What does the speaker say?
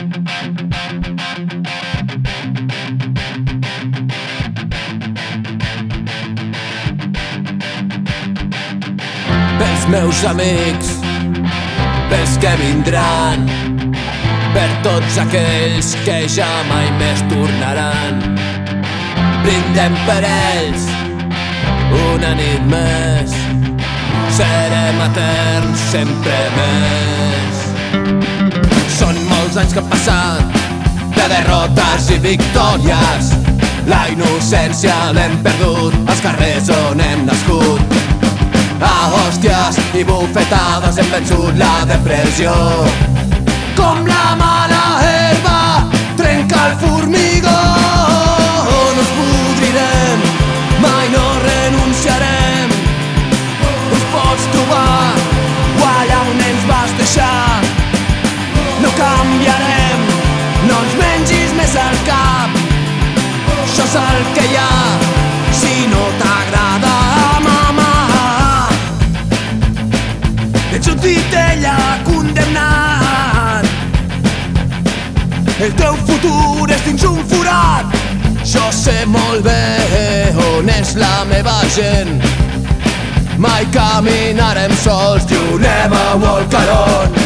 Pels meus amics, pels que vindran, per tots aquells que ja mai més tornaran. Brindem per ells una nit més, serem eterns sempre més. Anys que han passat de derrotes i victòries. La innocència l'hem perdut als carrers on hem nascut. A hòsties i bufetades hem vençut la depressió. Com la mala herba trenca el formigó. Al cap. Això és el que hi ha, si no t'agrada, mama. Ets un titella condemnat. El teu futur és dins un forat. Jo sé molt bé on és la meva gent. Mai caminarem sols, diu never walk alone.